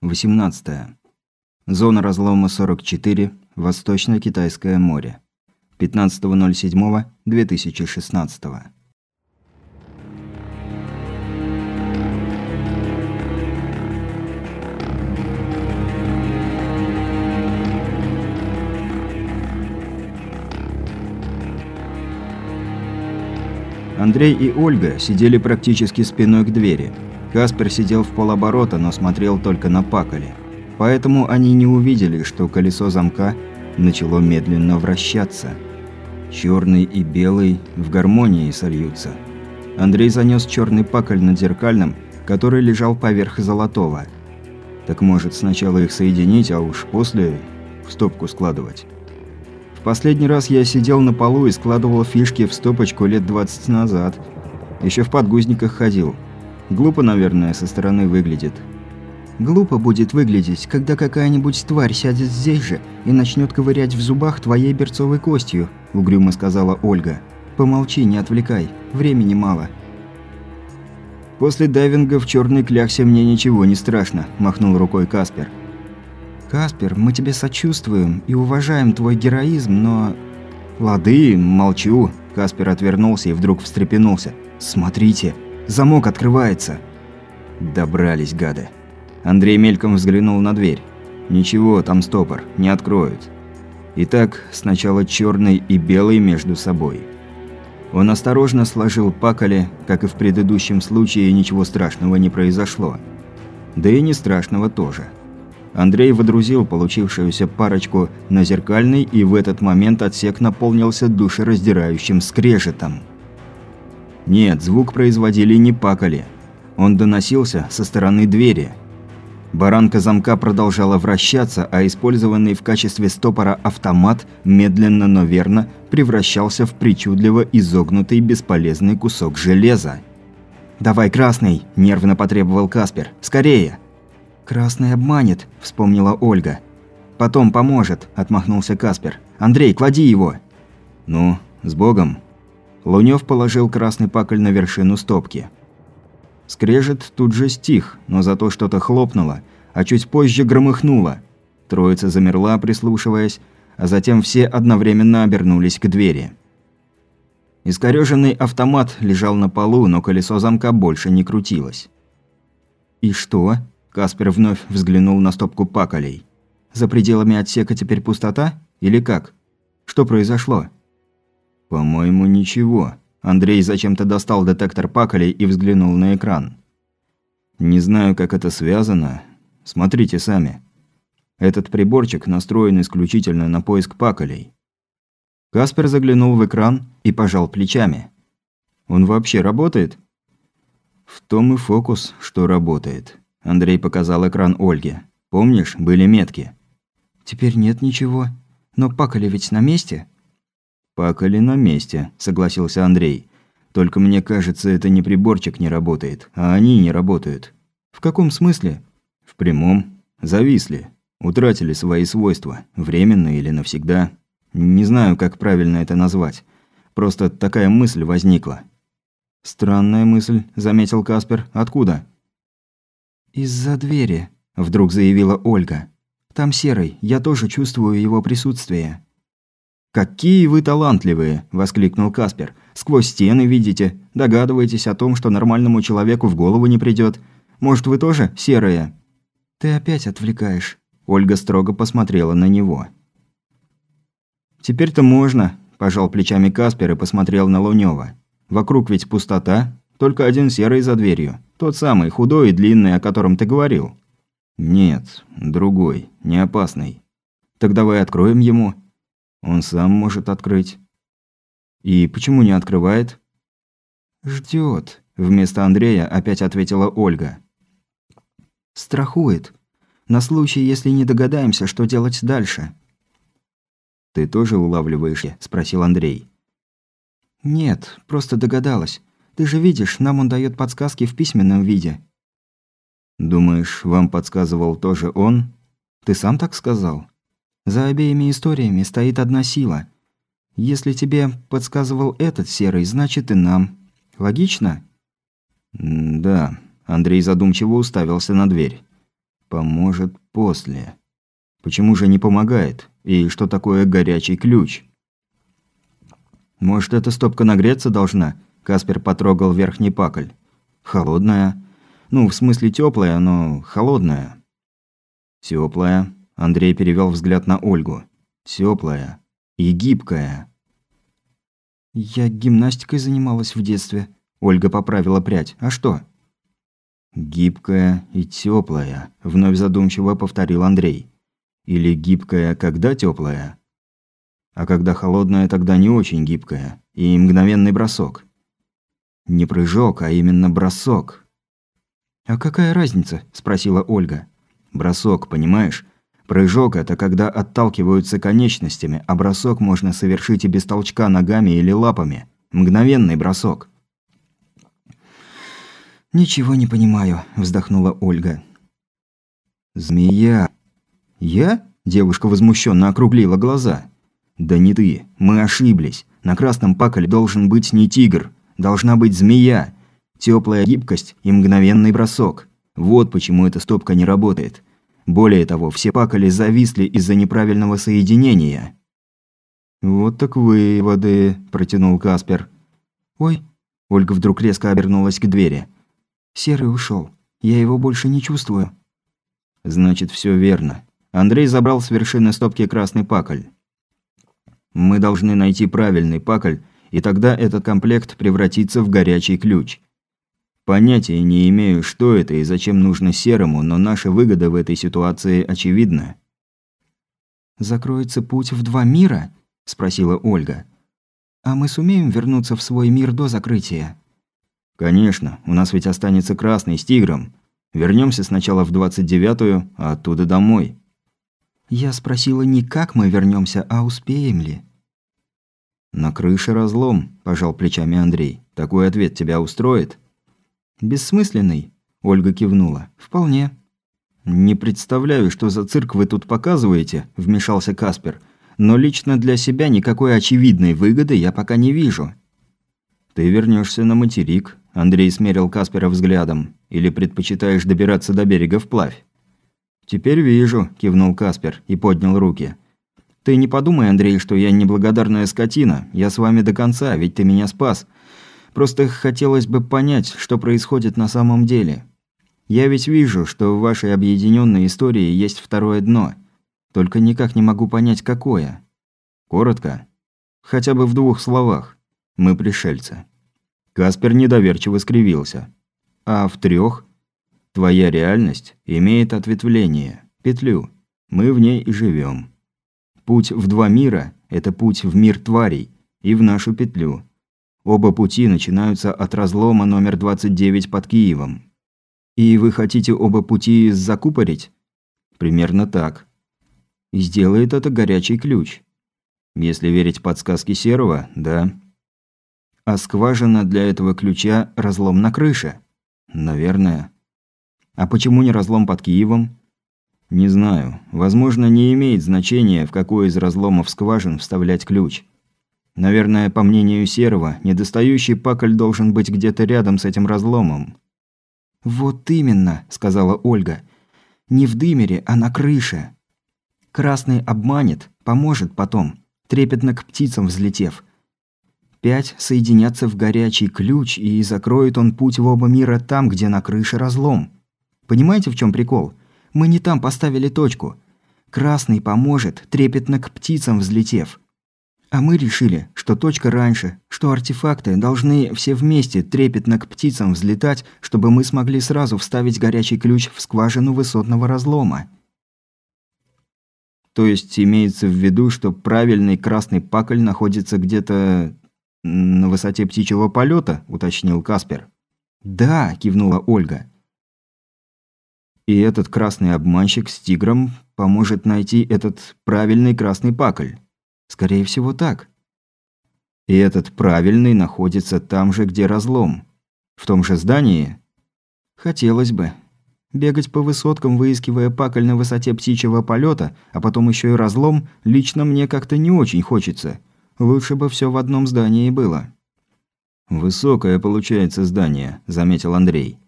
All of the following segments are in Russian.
18. Зона разлома 44, Восточно-Китайское море. 15.07.2016. Андрей и Ольга сидели практически спиной к двери. Каспер сидел в полоборота, но смотрел только на пакали. Поэтому они не увидели, что колесо замка начало медленно вращаться. Черный и белый в гармонии сольются. Андрей занес черный паколь над зеркальным, который лежал поверх золотого. Так может сначала их соединить, а уж после в стопку складывать. В последний раз я сидел на полу и складывал фишки в стопочку лет 20 назад. Еще в подгузниках ходил. Глупо, наверное, со стороны выглядит. Глупо будет выглядеть, когда какая-нибудь тварь сядет здесь же и начнет ковырять в зубах твоей берцовой костью, угрюмо сказала Ольга. Помолчи, не отвлекай, времени мало. После дайвинга в черной кляхсе мне ничего не страшно, махнул рукой Каспер. Каспер, мы тебе сочувствуем и уважаем твой героизм, но Лады, молчу. Каспер отвернулся и вдруг встрепенулся. Смотрите, Замок открывается!» Добрались, гады. Андрей мельком взглянул на дверь. «Ничего, там стопор, не откроют». Итак, сначала черный и белый между собой. Он осторожно сложил пакали, как и в предыдущем случае ничего страшного не произошло. Да и не страшного тоже. Андрей водрузил получившуюся парочку на зеркальный, и в этот момент отсек наполнился душераздирающим скрежетом. Нет, звук производили не пакали. Он доносился со стороны двери. Баранка замка продолжала вращаться, а использованный в качестве стопора автомат медленно, но верно превращался в причудливо изогнутый бесполезный кусок железа. «Давай, красный!» – нервно потребовал Каспер. «Скорее!» «Красный обманет», – вспомнила Ольга. «Потом поможет», – отмахнулся Каспер. «Андрей, клади его!» «Ну, с Богом!» Лунёв положил красный пакль на вершину стопки. Скрежет тут же стих, но зато что-то хлопнуло, а чуть позже громыхнуло. Троица замерла, прислушиваясь, а затем все одновременно обернулись к двери. Искорёженный автомат лежал на полу, но колесо замка больше не крутилось. «И что?» – Каспер вновь взглянул на стопку паколей. «За пределами отсека теперь пустота? Или как? Что произошло?» «По-моему, ничего». Андрей зачем-то достал детектор паколей и взглянул на экран. «Не знаю, как это связано. Смотрите сами. Этот приборчик настроен исключительно на поиск паколей». Каспер заглянул в экран и пожал плечами. «Он вообще работает?» «В том и фокус, что работает». Андрей показал экран Ольге. «Помнишь, были метки?» «Теперь нет ничего. Но паколи ведь на месте?» «Пакали на месте», – согласился Андрей. «Только мне кажется, это не приборчик не работает, а они не работают». «В каком смысле?» «В прямом. Зависли. Утратили свои свойства. Временно или навсегда. Не знаю, как правильно это назвать. Просто такая мысль возникла». «Странная мысль», – заметил Каспер. «Откуда?» «Из-за двери», – вдруг заявила Ольга. «Там серый. Я тоже чувствую его присутствие». «Какие вы талантливые!» – воскликнул Каспер. «Сквозь стены видите. Догадываетесь о том, что нормальному человеку в голову не придет. Может, вы тоже серые?» «Ты опять отвлекаешь». Ольга строго посмотрела на него. «Теперь-то можно», – пожал плечами Каспер и посмотрел на Лунёва. «Вокруг ведь пустота. Только один серый за дверью. Тот самый, худой и длинный, о котором ты говорил». «Нет, другой, не опасный. Так давай откроем ему». Он сам может открыть. И почему не открывает? Ждет. Вместо Андрея опять ответила Ольга. Страхует. На случай, если не догадаемся, что делать дальше. Ты тоже улавливаешь? спросил Андрей. Нет, просто догадалась. Ты же видишь, нам он дает подсказки в письменном виде. Думаешь, вам подсказывал тоже он? Ты сам так сказал? За обеими историями стоит одна сила. Если тебе подсказывал этот серый, значит и нам. Логично? да. Андрей задумчиво уставился на дверь. Поможет после. Почему же не помогает? И что такое горячий ключ? Может, эта стопка нагреться должна? Каспер потрогал верхний пакль. Холодная. Ну, в смысле теплая, но холодная. Теплая. Андрей перевел взгляд на Ольгу. Теплая и гибкая. Я гимнастикой занималась в детстве. Ольга поправила прядь. А что? Гибкая и теплая, вновь задумчиво повторил Андрей. Или гибкая, когда теплая? А когда холодная, тогда не очень гибкая. И мгновенный бросок. Не прыжок, а именно бросок. «А какая разница?» – спросила Ольга. «Бросок, понимаешь? Прыжок – это когда отталкиваются конечностями, а бросок можно совершить и без толчка ногами или лапами. Мгновенный бросок». «Ничего не понимаю», – вздохнула Ольга. «Змея». «Я?» – девушка возмущенно округлила глаза. «Да не ты. Мы ошиблись. На красном паколе должен быть не тигр. Должна быть змея. Теплая гибкость и мгновенный бросок. Вот почему эта стопка не работает. Более того, все паколи зависли из-за неправильного соединения». «Вот так выводы», – протянул Каспер. «Ой». Ольга вдруг резко обернулась к двери. «Серый ушел. Я его больше не чувствую». «Значит, все верно». Андрей забрал с вершины стопки красный пакль. «Мы должны найти правильный пакль и тогда этот комплект превратится в горячий ключ. Понятия не имею, что это и зачем нужно серому, но наша выгода в этой ситуации очевидна. «Закроется путь в два мира?» – спросила Ольга. «А мы сумеем вернуться в свой мир до закрытия?» «Конечно, у нас ведь останется красный с тигром. Вернемся сначала в 29-ю, а оттуда домой». «Я спросила не как мы вернемся, а успеем ли?» «На крыше разлом», – пожал плечами Андрей. «Такой ответ тебя устроит?» «Бессмысленный», – Ольга кивнула. «Вполне». «Не представляю, что за цирк вы тут показываете», – вмешался Каспер. «Но лично для себя никакой очевидной выгоды я пока не вижу». «Ты вернешься на материк», – Андрей смерил Каспера взглядом. «Или предпочитаешь добираться до берега вплавь?» «Теперь вижу», – кивнул Каспер и поднял руки. Ты не подумай, Андрей, что я неблагодарная скотина. Я с вами до конца, ведь ты меня спас. Просто хотелось бы понять, что происходит на самом деле. Я ведь вижу, что в вашей объединенной истории есть второе дно. Только никак не могу понять, какое. Коротко. Хотя бы в двух словах. Мы пришельцы. Каспер недоверчиво скривился. А в трех? Твоя реальность имеет ответвление, петлю. Мы в ней и живем. Путь в два мира – это путь в мир тварей и в нашу петлю. Оба пути начинаются от разлома номер 29 под Киевом. И вы хотите оба пути закупорить? Примерно так. И сделает это горячий ключ. Если верить подсказке Серого, да. А скважина для этого ключа – разлом на крыше? Наверное. А почему не разлом под Киевом? Не знаю. Возможно, не имеет значения, в какой из разломов скважин вставлять ключ. Наверное, по мнению Серого, недостающий пакль должен быть где-то рядом с этим разломом. «Вот именно», – сказала Ольга. «Не в дымере, а на крыше. Красный обманет, поможет потом, трепетно к птицам взлетев. Пять соединятся в горячий ключ, и закроет он путь в оба мира там, где на крыше разлом. Понимаете, в чем прикол? Мы не там поставили точку. Красный поможет, трепетно к птицам взлетев. А мы решили, что точка раньше, что артефакты должны все вместе трепетно к птицам взлетать, чтобы мы смогли сразу вставить горячий ключ в скважину высотного разлома. То есть имеется в виду, что правильный красный пакль находится где-то на высоте птичьего полета, уточнил Каспер. Да, кивнула Ольга. И этот красный обманщик с тигром поможет найти этот правильный красный пакль. Скорее всего, так. И этот правильный находится там же, где разлом. В том же здании? Хотелось бы. Бегать по высоткам, выискивая пакль на высоте птичьего полета, а потом еще и разлом, лично мне как-то не очень хочется. Лучше бы все в одном здании было. «Высокое получается здание», – заметил Андрей.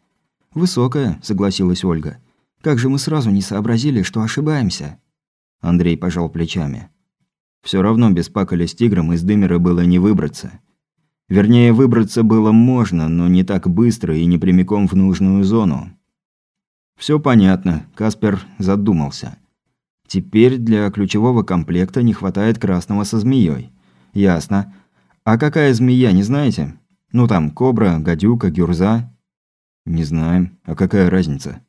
«Высокое», – согласилась Ольга. Как же мы сразу не сообразили, что ошибаемся?» Андрей пожал плечами. Все равно без паколя с тигром из дымера было не выбраться. Вернее, выбраться было можно, но не так быстро и не прямиком в нужную зону. Все понятно, Каспер задумался. Теперь для ключевого комплекта не хватает красного со змеей. Ясно. А какая змея, не знаете? Ну там, кобра, гадюка, гюрза? Не знаем. А какая разница?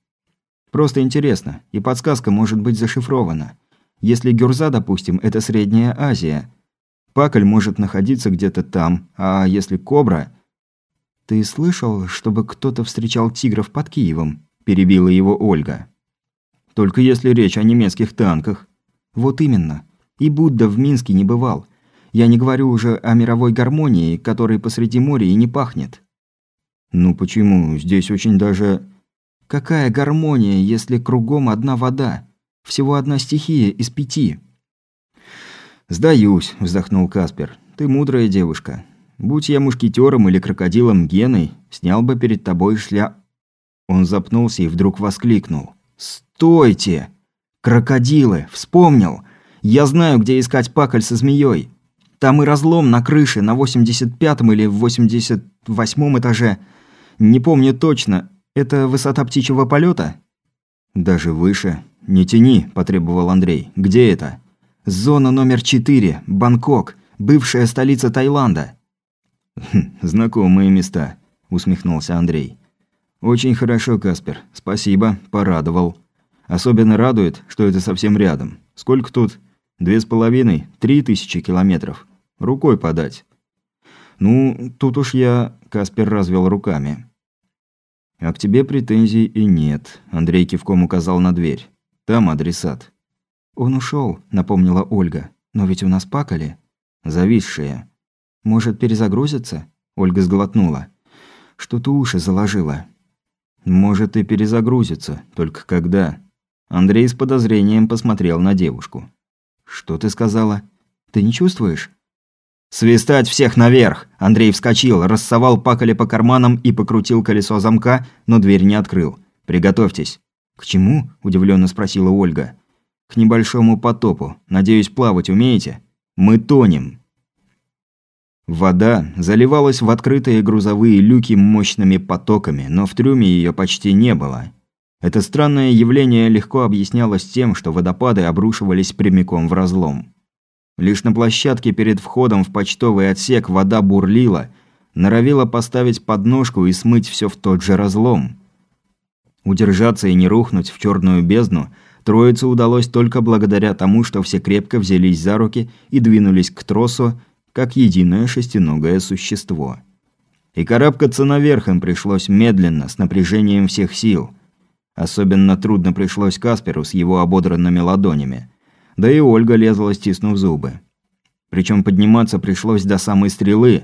Просто интересно, и подсказка может быть зашифрована. Если Гюрза, допустим, это Средняя Азия, Пакль может находиться где-то там, а если Кобра... «Ты слышал, чтобы кто-то встречал тигров под Киевом?» – перебила его Ольга. «Только если речь о немецких танках». «Вот именно. И Будда в Минске не бывал. Я не говорю уже о мировой гармонии, которой посреди моря и не пахнет». «Ну почему? Здесь очень даже...» «Какая гармония, если кругом одна вода? Всего одна стихия из пяти. «Сдаюсь», – вздохнул Каспер. «Ты мудрая девушка. Будь я мушкетером или крокодилом Геной, снял бы перед тобой шля...» Он запнулся и вдруг воскликнул. «Стойте! Крокодилы! Вспомнил! Я знаю, где искать паколь со змеей. Там и разлом на крыше на 85-м или 88-м этаже. Не помню точно. Это высота птичьего полета? «Даже выше. Не тяни», – потребовал Андрей. «Где это?» «Зона номер 4. Бангкок. Бывшая столица Таиланда». «Хм, «Знакомые места», – усмехнулся Андрей. «Очень хорошо, Каспер. Спасибо. Порадовал. Особенно радует, что это совсем рядом. Сколько тут? Две с половиной? Три тысячи километров. Рукой подать». «Ну, тут уж я...» – Каспер развел руками. «А к тебе претензий и нет», – Андрей кивком указал на дверь. «Там адресат». «Он ушел, напомнила Ольга. «Но ведь у нас пакали». «Зависшие». «Может, перезагрузиться?» Ольга сглотнула. «Что-то уши заложило». «Может и перезагрузиться. Только когда?» Андрей с подозрением посмотрел на девушку. «Что ты сказала? Ты не чувствуешь?» «Свистать всех наверх!» Андрей вскочил, рассовал пакали по карманам и покрутил колесо замка, но дверь не открыл. «Приготовьтесь». «К чему?» – удивленно спросила Ольга. «К небольшому потопу. Надеюсь, плавать умеете? Мы тонем». Вода заливалась в открытые грузовые люки мощными потоками, но в трюме ее почти не было. Это странное явление легко объяснялось тем, что водопады обрушивались прямиком в разлом. Лишь на площадке перед входом в почтовый отсек вода бурлила, норовила поставить подножку и смыть все в тот же разлом. Удержаться и не рухнуть в черную бездну троице удалось только благодаря тому, что все крепко взялись за руки и двинулись к тросу, как единое шестиногое существо. И карабкаться наверх им пришлось медленно, с напряжением всех сил. Особенно трудно пришлось Касперу с его ободранными ладонями. Да и Ольга лезла, стиснув зубы. Причем подниматься пришлось до самой стрелы,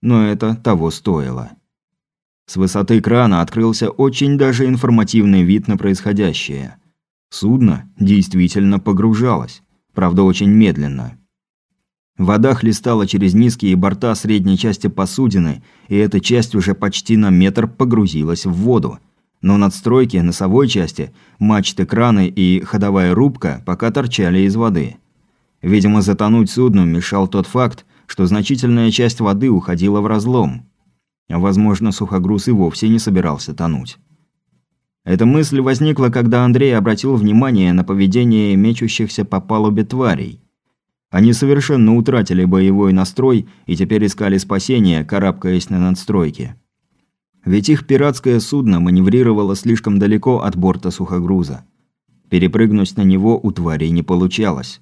но это того стоило. С высоты крана открылся очень даже информативный вид на происходящее. Судно действительно погружалось, правда очень медленно. Вода хлестала через низкие борта средней части посудины, и эта часть уже почти на метр погрузилась в воду – но надстройки носовой части, мачты краны и ходовая рубка пока торчали из воды. Видимо, затонуть судну мешал тот факт, что значительная часть воды уходила в разлом. Возможно, сухогруз и вовсе не собирался тонуть. Эта мысль возникла, когда Андрей обратил внимание на поведение мечущихся по палубе тварей. Они совершенно утратили боевой настрой и теперь искали спасения, карабкаясь на надстройки. Ведь их пиратское судно маневрировало слишком далеко от борта сухогруза. Перепрыгнуть на него у тварей не получалось.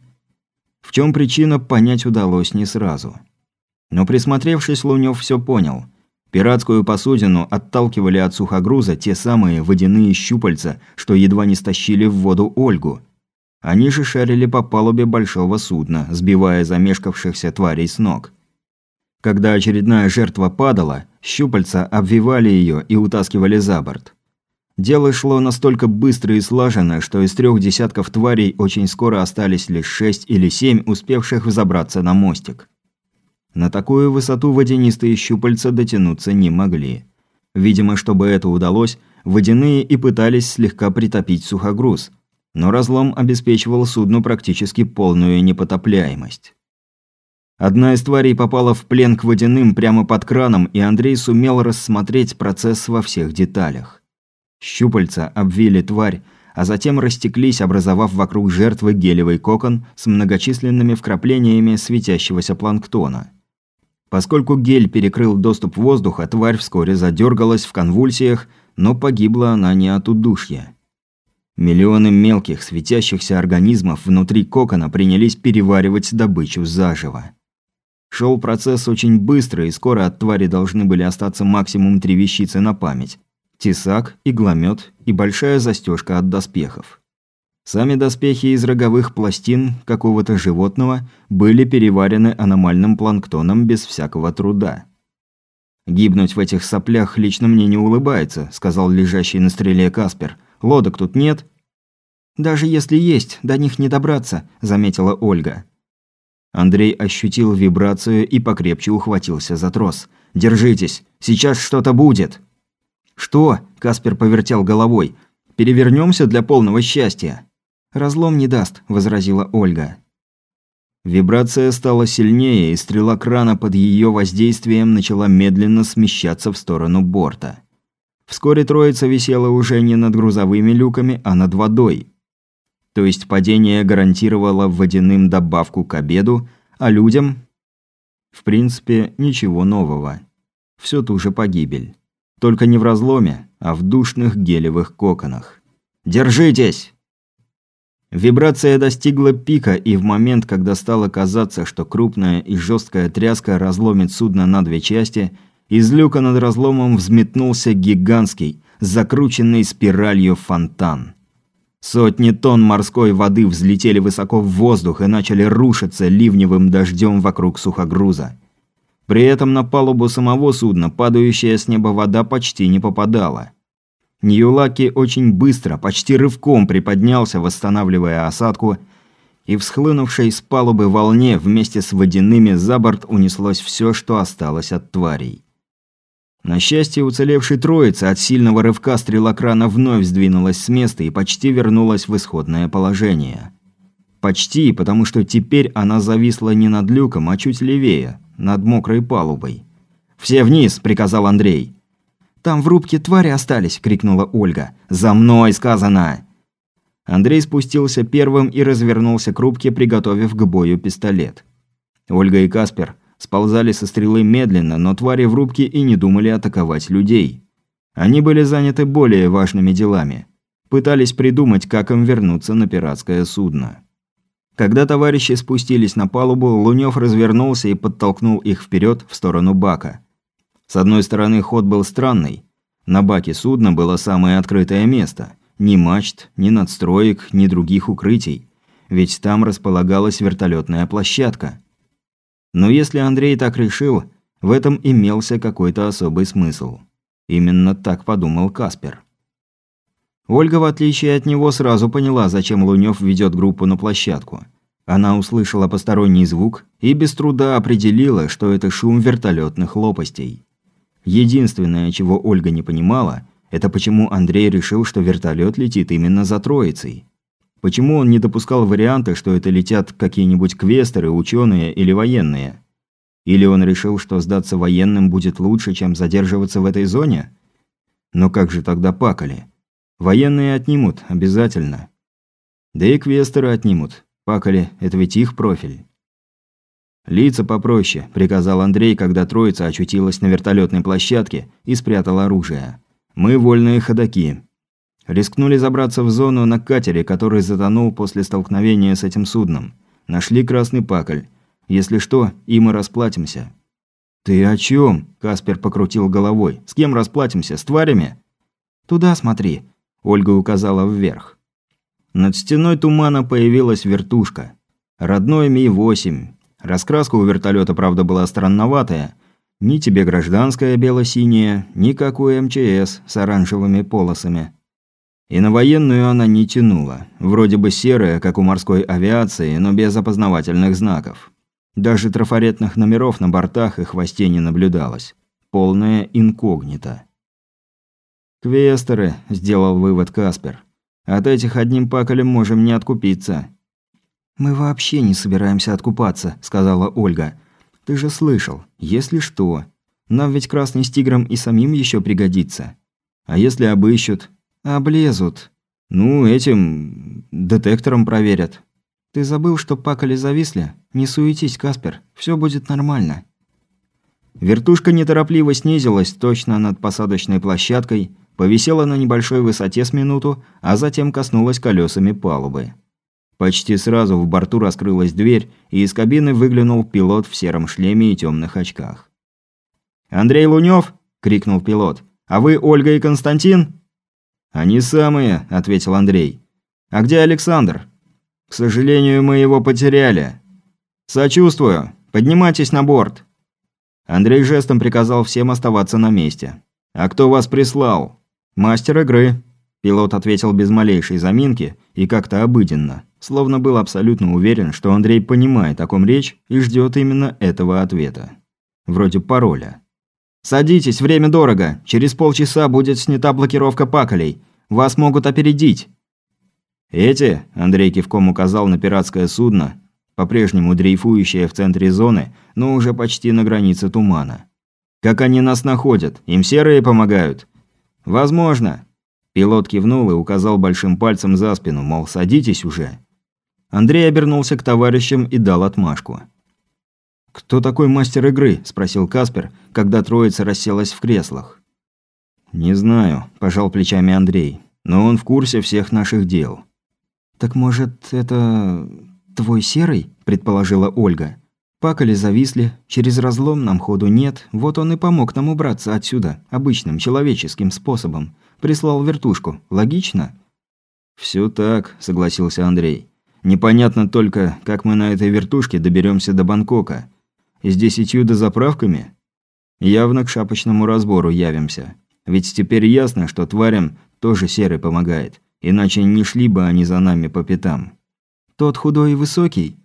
В чем причина, понять удалось не сразу. Но присмотревшись, Лунёв все понял. Пиратскую посудину отталкивали от сухогруза те самые водяные щупальца, что едва не стащили в воду Ольгу. Они же шарили по палубе большого судна, сбивая замешкавшихся тварей с ног. Когда очередная жертва падала, щупальца обвивали ее и утаскивали за борт. Дело шло настолько быстро и слаженно, что из трех десятков тварей очень скоро остались лишь шесть или семь, успевших взобраться на мостик. На такую высоту водянистые щупальца дотянуться не могли. Видимо, чтобы это удалось, водяные и пытались слегка притопить сухогруз, но разлом обеспечивал судну практически полную непотопляемость. Одна из тварей попала в плен к водяным прямо под краном, и Андрей сумел рассмотреть процесс во всех деталях. Щупальца обвили тварь, а затем растеклись, образовав вокруг жертвы гелевый кокон с многочисленными вкраплениями светящегося планктона. Поскольку гель перекрыл доступ воздуха, тварь вскоре задергалась в конвульсиях, но погибла она не от удушья. Миллионы мелких светящихся организмов внутри кокона принялись переваривать добычу заживо. Шел процесс очень быстро, и скоро от твари должны были остаться максимум три вещицы на память. Тесак, игломет и большая застежка от доспехов. Сами доспехи из роговых пластин какого-то животного были переварены аномальным планктоном без всякого труда. «Гибнуть в этих соплях лично мне не улыбается», – сказал лежащий на стреле Каспер. «Лодок тут нет?» «Даже если есть, до них не добраться», – заметила Ольга. Андрей ощутил вибрацию и покрепче ухватился за трос. «Держитесь! Сейчас что-то будет!» «Что?» – Каспер повертел головой. «Перевернемся для полного счастья». «Разлом не даст», – возразила Ольга. Вибрация стала сильнее, и стрела крана под ее воздействием начала медленно смещаться в сторону борта. Вскоре троица висела уже не над грузовыми люками, а над водой. То есть падение гарантировало водяным добавку к обеду, а людям... В принципе, ничего нового. Все ту же погибель. Только не в разломе, а в душных гелевых коконах. «Держитесь!» Вибрация достигла пика, и в момент, когда стало казаться, что крупная и жесткая тряска разломит судно на две части, из люка над разломом взметнулся гигантский, закрученный спиралью фонтан. Сотни тонн морской воды взлетели высоко в воздух и начали рушиться ливневым дождем вокруг сухогруза. При этом на палубу самого судна падающая с неба вода почти не попадала. Ньюлаки очень быстро, почти рывком приподнялся, восстанавливая осадку, и всхлынувшей с палубы волне вместе с водяными за борт унеслось все, что осталось от тварей. На счастье уцелевшей троицы от сильного рывка стрелокрана вновь сдвинулась с места и почти вернулась в исходное положение. Почти, потому что теперь она зависла не над люком, а чуть левее, над мокрой палубой. «Все вниз!» – приказал Андрей. «Там в рубке твари остались!» – крикнула Ольга. «За мной сказано!» Андрей спустился первым и развернулся к рубке, приготовив к бою пистолет. Ольга и Каспер сползали со стрелы медленно, но твари в рубке и не думали атаковать людей. Они были заняты более важными делами. Пытались придумать, как им вернуться на пиратское судно. Когда товарищи спустились на палубу, Лунёв развернулся и подтолкнул их вперед в сторону бака. С одной стороны, ход был странный. На баке судна было самое открытое место. Ни мачт, ни надстроек, ни других укрытий. Ведь там располагалась вертолетная площадка. Но если Андрей так решил, в этом имелся какой-то особый смысл. Именно так подумал Каспер. Ольга, в отличие от него, сразу поняла, зачем Лунёв ведет группу на площадку. Она услышала посторонний звук и без труда определила, что это шум вертолетных лопастей. Единственное, чего Ольга не понимала, это почему Андрей решил, что вертолет летит именно за троицей. Почему он не допускал варианта, что это летят какие-нибудь квестеры, ученые или военные? Или он решил, что сдаться военным будет лучше, чем задерживаться в этой зоне? Но как же тогда пакали? Военные отнимут, обязательно. Да и квестеры отнимут. Пакали – это ведь их профиль. «Лица попроще», – приказал Андрей, когда троица очутилась на вертолетной площадке и спрятал оружие. «Мы вольные ходаки». Рискнули забраться в зону на катере, который затонул после столкновения с этим судном. Нашли красный пакль. Если что, и расплатимся. «Ты о чем? Каспер покрутил головой. «С кем расплатимся? С тварями?» «Туда смотри», – Ольга указала вверх. Над стеной тумана появилась вертушка. Родной Ми-8. Раскраска у вертолета, правда, была странноватая. Ни тебе гражданская бело-синяя, ни как у МЧС с оранжевыми полосами. И на военную она не тянула. Вроде бы серая, как у морской авиации, но без опознавательных знаков. Даже трафаретных номеров на бортах и хвосте не наблюдалось. Полная инкогнито. «Квестеры», – сделал вывод Каспер. «От этих одним пакалем можем не откупиться». «Мы вообще не собираемся откупаться», – сказала Ольга. «Ты же слышал, если что. Нам ведь красный с тигром и самим еще пригодится. А если обыщут? Облезут. Ну, этим... детектором проверят». «Ты забыл, что пакали зависли? Не суетись, Каспер, все будет нормально». Вертушка неторопливо снизилась точно над посадочной площадкой, повисела на небольшой высоте с минуту, а затем коснулась колесами палубы. Почти сразу в борту раскрылась дверь, и из кабины выглянул пилот в сером шлеме и темных очках. «Андрей Лунёв?» – крикнул пилот. «А вы Ольга и Константин?» «Они самые», – ответил Андрей. «А где Александр?» «К сожалению, мы его потеряли». «Сочувствую. Поднимайтесь на борт». Андрей жестом приказал всем оставаться на месте. «А кто вас прислал?» «Мастер игры», – пилот ответил без малейшей заминки и как-то обыденно, словно был абсолютно уверен, что Андрей понимает, о ком речь, и ждет именно этого ответа. Вроде пароля. «Садитесь, время дорого. Через полчаса будет снята блокировка паколей. Вас могут опередить». «Эти?» – Андрей кивком указал на пиратское судно, по-прежнему дрейфующее в центре зоны, но уже почти на границе тумана. «Как они нас находят? Им серые помогают?» «Возможно». Пилот кивнул и указал большим пальцем за спину, мол, садитесь уже. Андрей обернулся к товарищам и дал отмашку. «Кто такой мастер игры?» – спросил Каспер, когда троица расселась в креслах. «Не знаю», – пожал плечами Андрей, – «но он в курсе всех наших дел». «Так может, это... твой серый?» – предположила Ольга. «Пакали зависли, через разлом нам ходу нет, вот он и помог нам убраться отсюда, обычным, человеческим способом. Прислал вертушку. Логично?» «Всё так», – согласился Андрей. «Непонятно только, как мы на этой вертушке доберемся до Бангкока. С десятью дозаправками? Явно к шапочному разбору явимся. Ведь теперь ясно, что тварям тоже серый помогает. Иначе не шли бы они за нами по пятам. Тот худой и высокий?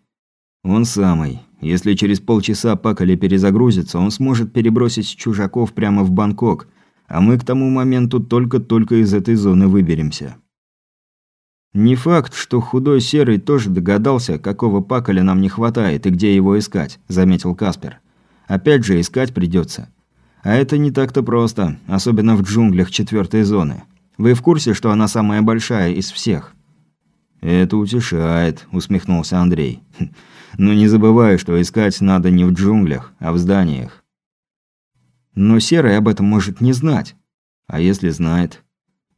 Он самый. Если через полчаса Пакали перезагрузится, он сможет перебросить чужаков прямо в Бангкок, а мы к тому моменту только-только из этой зоны выберемся. Не факт, что худой серый тоже догадался, какого Пакаля нам не хватает и где его искать, заметил Каспер. Опять же, искать придется. А это не так-то просто, особенно в джунглях четвертой зоны. Вы в курсе, что она самая большая из всех?» «Это утешает», – усмехнулся Андрей. «Хм, «Но не забывай, что искать надо не в джунглях, а в зданиях». «Но Серый об этом может не знать. А если знает?»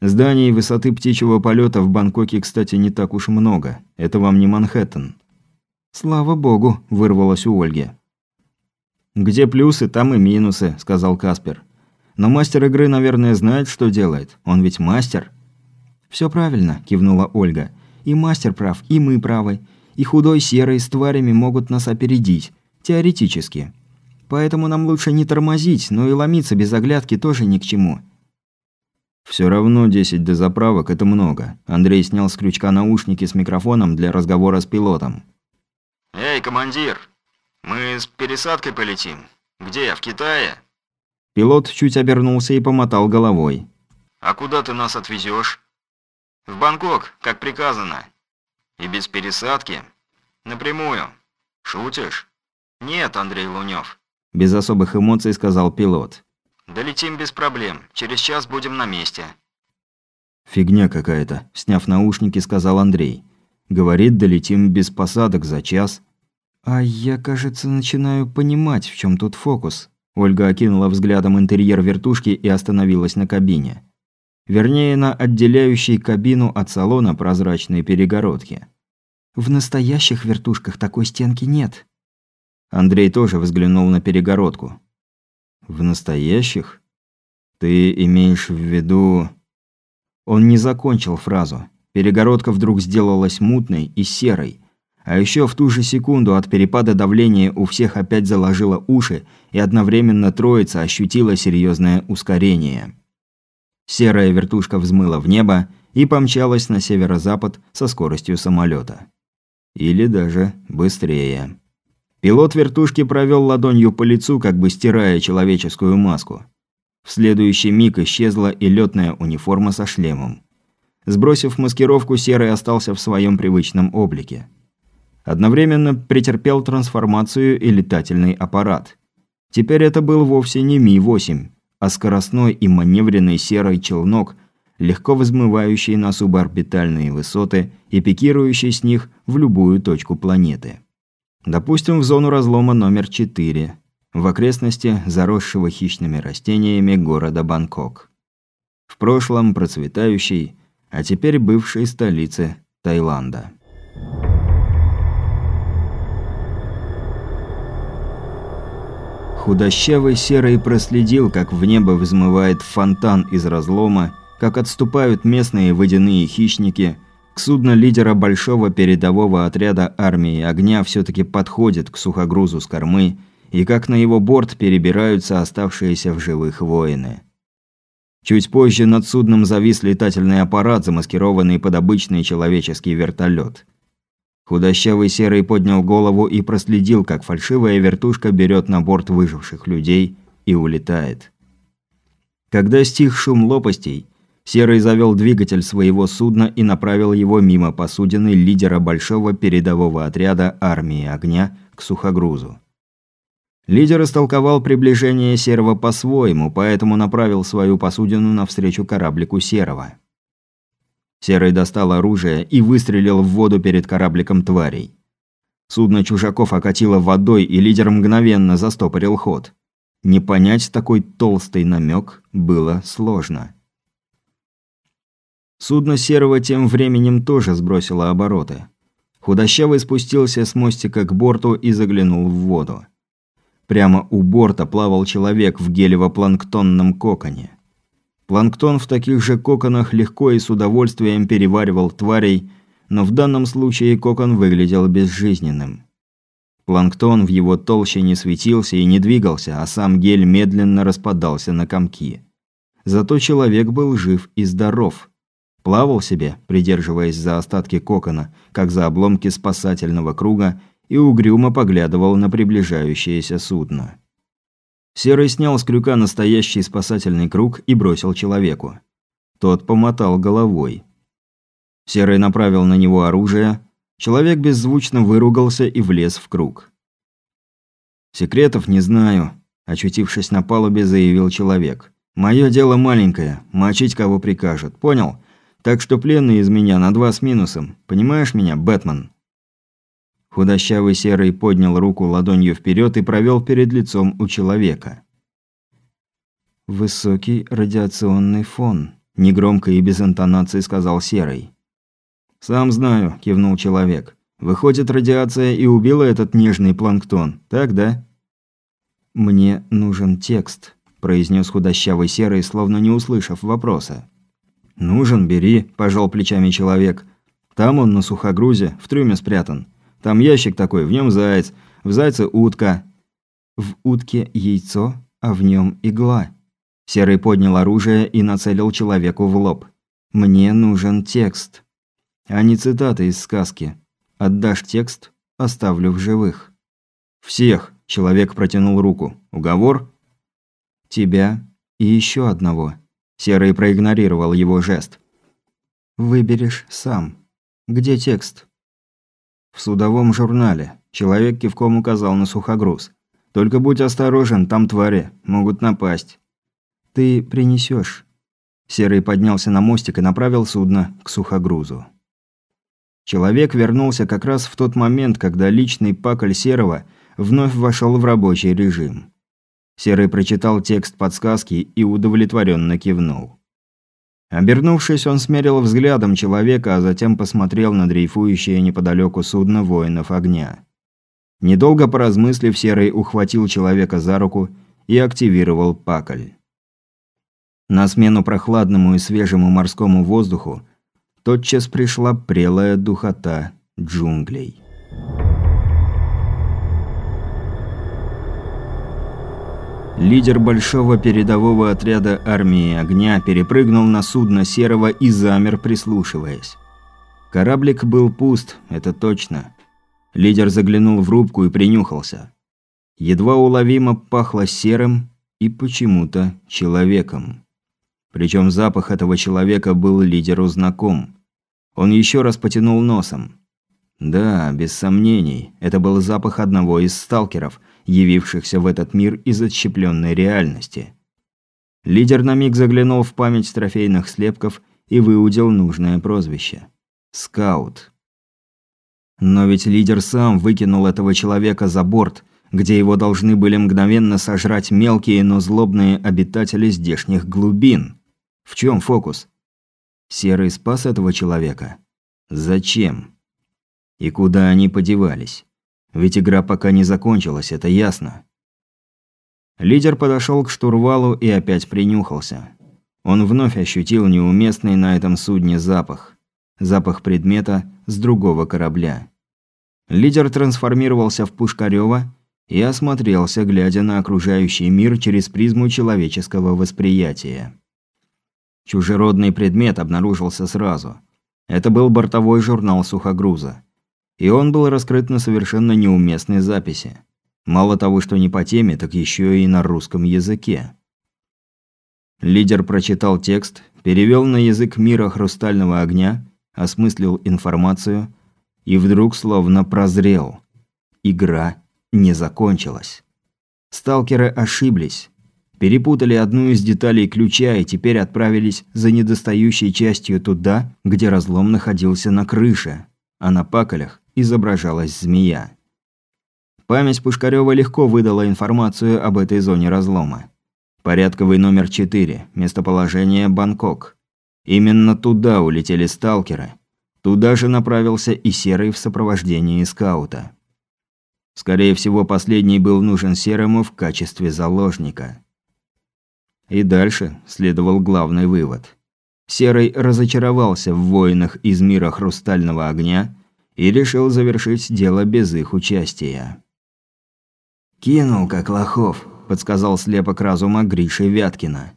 «Зданий высоты птичьего полета в Бангкоке, кстати, не так уж много. Это вам не Манхэттен». «Слава богу», – вырвалось у Ольги. «Где плюсы, там и минусы», – сказал Каспер. Но мастер игры, наверное, знает, что делает. Он ведь мастер. Все правильно, кивнула Ольга. И мастер прав, и мы правы. И худой серый с тварями могут нас опередить. Теоретически. Поэтому нам лучше не тормозить, но и ломиться без оглядки тоже ни к чему. Все равно 10 дозаправок – это много. Андрей снял с крючка наушники с микрофоном для разговора с пилотом. «Эй, командир, мы с пересадкой полетим. Где, в Китае?» Пилот чуть обернулся и помотал головой. «А куда ты нас отвезешь? «В Бангкок, как приказано. И без пересадки? Напрямую. Шутишь?» «Нет, Андрей Лунёв», – без особых эмоций сказал пилот. «Долетим без проблем. Через час будем на месте». «Фигня какая-то», – сняв наушники, сказал Андрей. «Говорит, долетим без посадок за час». «А я, кажется, начинаю понимать, в чем тут фокус», Ольга окинула взглядом интерьер вертушки и остановилась на кабине. Вернее, на отделяющей кабину от салона прозрачной перегородки. «В настоящих вертушках такой стенки нет». Андрей тоже взглянул на перегородку. «В настоящих? Ты имеешь в виду...» Он не закончил фразу. Перегородка вдруг сделалась мутной и серой – а еще в ту же секунду от перепада давления у всех опять заложило уши, и одновременно троица ощутила серьезное ускорение. Серая вертушка взмыла в небо и помчалась на северо-запад со скоростью самолета. Или даже быстрее. Пилот вертушки провел ладонью по лицу, как бы стирая человеческую маску. В следующий миг исчезла и летная униформа со шлемом. Сбросив маскировку, Серый остался в своем привычном облике. Одновременно претерпел трансформацию и летательный аппарат. Теперь это был вовсе не Ми-8, а скоростной и маневренный серый челнок, легко взмывающий на суборбитальные высоты и пикирующий с них в любую точку планеты. Допустим, в зону разлома номер 4, в окрестности заросшего хищными растениями города Бангкок. В прошлом процветающий, а теперь бывшей столице Таиланда. Худощавый серый проследил, как в небо взмывает фонтан из разлома, как отступают местные водяные хищники. К судну лидера большого передового отряда армии огня все-таки подходит к сухогрузу с кормы, и как на его борт перебираются оставшиеся в живых воины. Чуть позже над судном завис летательный аппарат, замаскированный под обычный человеческий вертолет. Худощавый серый поднял голову и проследил, как фальшивая вертушка берет на борт выживших людей и улетает. Когда стих шум лопастей, Серый завел двигатель своего судна и направил его мимо посудины лидера большого передового отряда армии огня к сухогрузу. Лидер истолковал приближение Серого по-своему, поэтому направил свою посудину навстречу кораблику Серого. Серый достал оружие и выстрелил в воду перед корабликом тварей. Судно чужаков окатило водой, и лидер мгновенно застопорил ход. Не понять такой толстый намек было сложно. Судно Серого тем временем тоже сбросило обороты. Худощавый спустился с мостика к борту и заглянул в воду. Прямо у борта плавал человек в гелево-планктонном коконе. Планктон в таких же коконах легко и с удовольствием переваривал тварей, но в данном случае кокон выглядел безжизненным. Планктон в его толще не светился и не двигался, а сам гель медленно распадался на комки. Зато человек был жив и здоров. Плавал себе, придерживаясь за остатки кокона, как за обломки спасательного круга, и угрюмо поглядывал на приближающееся судно. Серый снял с крюка настоящий спасательный круг и бросил человеку. Тот помотал головой. Серый направил на него оружие. Человек беззвучно выругался и влез в круг. «Секретов не знаю», – очутившись на палубе, заявил человек. «Мое дело маленькое, мочить кого прикажут, понял? Так что пленный из меня на два с минусом. Понимаешь меня, Бэтмен?» Худощавый серый поднял руку ладонью вперед и провел перед лицом у человека. «Высокий радиационный фон», – негромко и без интонации сказал серый. «Сам знаю», – кивнул человек. «Выходит, радиация и убила этот нежный планктон, так, да?» «Мне нужен текст», – произнес худощавый серый, словно не услышав вопроса. «Нужен, бери», – пожал плечами человек. «Там он на сухогрузе, в трюме спрятан. Там ящик такой, в нем заяц, в зайце утка. В утке яйцо, а в нем игла. Серый поднял оружие и нацелил человеку в лоб. Мне нужен текст. А не цитаты из сказки. Отдашь текст, оставлю в живых. Всех, человек протянул руку. Уговор? Тебя и еще одного. Серый проигнорировал его жест. Выберешь сам. Где текст? «В судовом журнале». Человек кивком указал на сухогруз. «Только будь осторожен, там твари. Могут напасть». «Ты принесешь. Серый поднялся на мостик и направил судно к сухогрузу. Человек вернулся как раз в тот момент, когда личный пакль Серого вновь вошел в рабочий режим. Серый прочитал текст подсказки и удовлетворенно кивнул. Обернувшись, он смерил взглядом человека, а затем посмотрел на дрейфующее неподалеку судно воинов огня. Недолго поразмыслив, Серый ухватил человека за руку и активировал пакль. На смену прохладному и свежему морскому воздуху тотчас пришла прелая духота джунглей. Лидер большого передового отряда армии огня перепрыгнул на судно Серого и замер, прислушиваясь. Кораблик был пуст, это точно. Лидер заглянул в рубку и принюхался. Едва уловимо пахло серым, и почему-то человеком. Причем запах этого человека был лидеру знаком. Он еще раз потянул носом. Да, без сомнений, это был запах одного из сталкеров, явившихся в этот мир из отщепленной реальности. Лидер на миг заглянул в память трофейных слепков и выудил нужное прозвище. Скаут. Но ведь лидер сам выкинул этого человека за борт, где его должны были мгновенно сожрать мелкие, но злобные обитатели здешних глубин. В чем фокус? Серый спас этого человека? Зачем? И куда они подевались? Ведь игра пока не закончилась, это ясно. Лидер подошел к штурвалу и опять принюхался. Он вновь ощутил неуместный на этом судне запах. Запах предмета с другого корабля. Лидер трансформировался в Пушкарева и осмотрелся, глядя на окружающий мир через призму человеческого восприятия. Чужеродный предмет обнаружился сразу. Это был бортовой журнал сухогруза. И он был раскрыт на совершенно неуместной записи. Мало того, что не по теме, так еще и на русском языке. Лидер прочитал текст, перевел на язык мира хрустального огня, осмыслил информацию и вдруг словно прозрел. Игра не закончилась. Сталкеры ошиблись. Перепутали одну из деталей ключа и теперь отправились за недостающей частью туда, где разлом находился на крыше, а на паколях изображалась змея. Память Пушкарева легко выдала информацию об этой зоне разлома. Порядковый номер 4, местоположение Бангкок. Именно туда улетели сталкеры. Туда же направился и Серый в сопровождении скаута. Скорее всего, последний был нужен Серому в качестве заложника. И дальше следовал главный вывод. Серый разочаровался в воинах из мира Хрустального Огня и решил завершить дело без их участия. «Кинул, как лохов», – подсказал слепок разума Гриши Вяткина.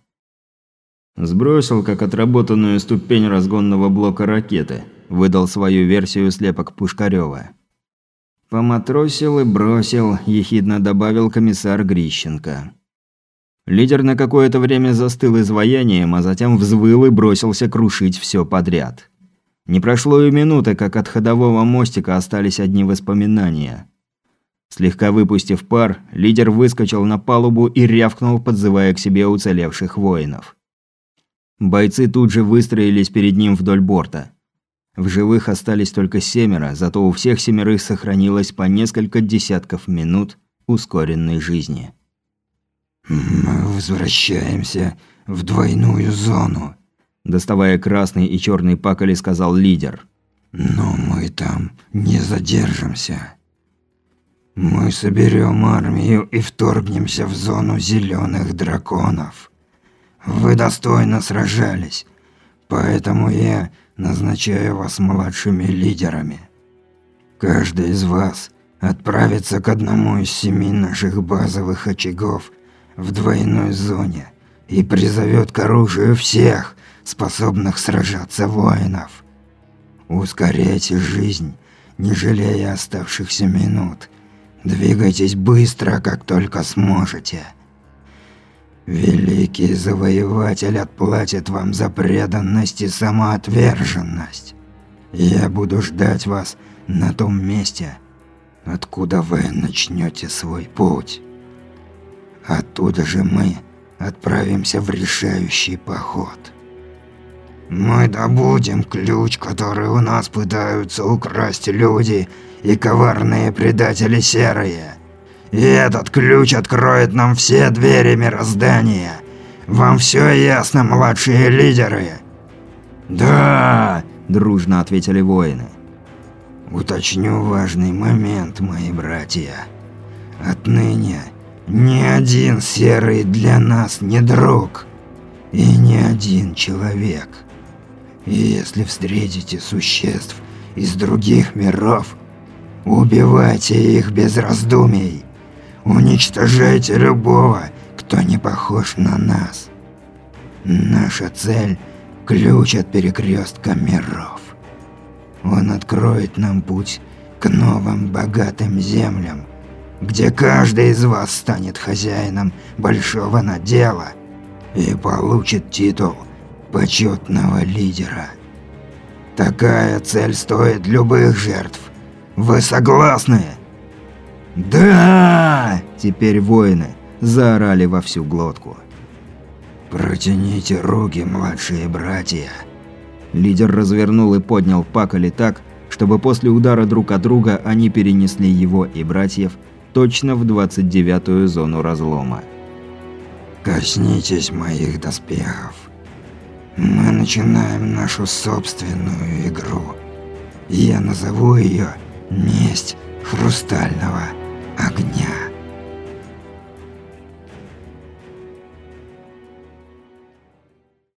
«Сбросил, как отработанную ступень разгонного блока ракеты», – выдал свою версию слепок Пушкарева. «Поматросил и бросил», – ехидно добавил комиссар Грищенко. Лидер на какое-то время застыл изваянием, а затем взвыл и бросился крушить все подряд. Не прошло и минуты, как от ходового мостика остались одни воспоминания. Слегка выпустив пар, лидер выскочил на палубу и рявкнул, подзывая к себе уцелевших воинов. Бойцы тут же выстроились перед ним вдоль борта. В живых остались только семеро, зато у всех семерых сохранилось по несколько десятков минут ускоренной жизни. «Мы возвращаемся в двойную зону», – доставая красный и черный пакали, сказал лидер. «Но мы там не задержимся. Мы соберем армию и вторгнемся в зону зеленых драконов. Вы достойно сражались, поэтому я назначаю вас младшими лидерами. Каждый из вас отправится к одному из семи наших базовых очагов в двойной зоне и призовет к оружию всех, способных сражаться воинов. Ускоряйте жизнь, не жалея оставшихся минут. Двигайтесь быстро, как только сможете. Великий завоеватель отплатит вам за преданность и самоотверженность. Я буду ждать вас на том месте, откуда вы начнете свой путь. Оттуда же мы отправимся в решающий поход. Мы добудем ключ, который у нас пытаются украсть люди и коварные предатели серые. И этот ключ откроет нам все двери мироздания. Вам все ясно, младшие лидеры? Да, дружно ответили воины. Уточню важный момент, мои братья. Отныне ни один серый для нас не друг. И ни один человек. И если встретите существ из других миров, убивайте их без раздумий. Уничтожайте любого, кто не похож на нас. Наша цель – ключ от перекрестка миров. Он откроет нам путь к новым богатым землям, где каждый из вас станет хозяином большого надела и получит титул почетного лидера. Такая цель стоит любых жертв. Вы согласны? «Да!» – теперь воины заорали во всю глотку. «Протяните руки, младшие братья!» Лидер развернул и поднял Пакали так, чтобы после удара друг от друга они перенесли его и братьев точно в 29-ю зону разлома. «Коснитесь моих доспехов. Мы начинаем нашу собственную игру. Я назову ее «Месть хрустального огня».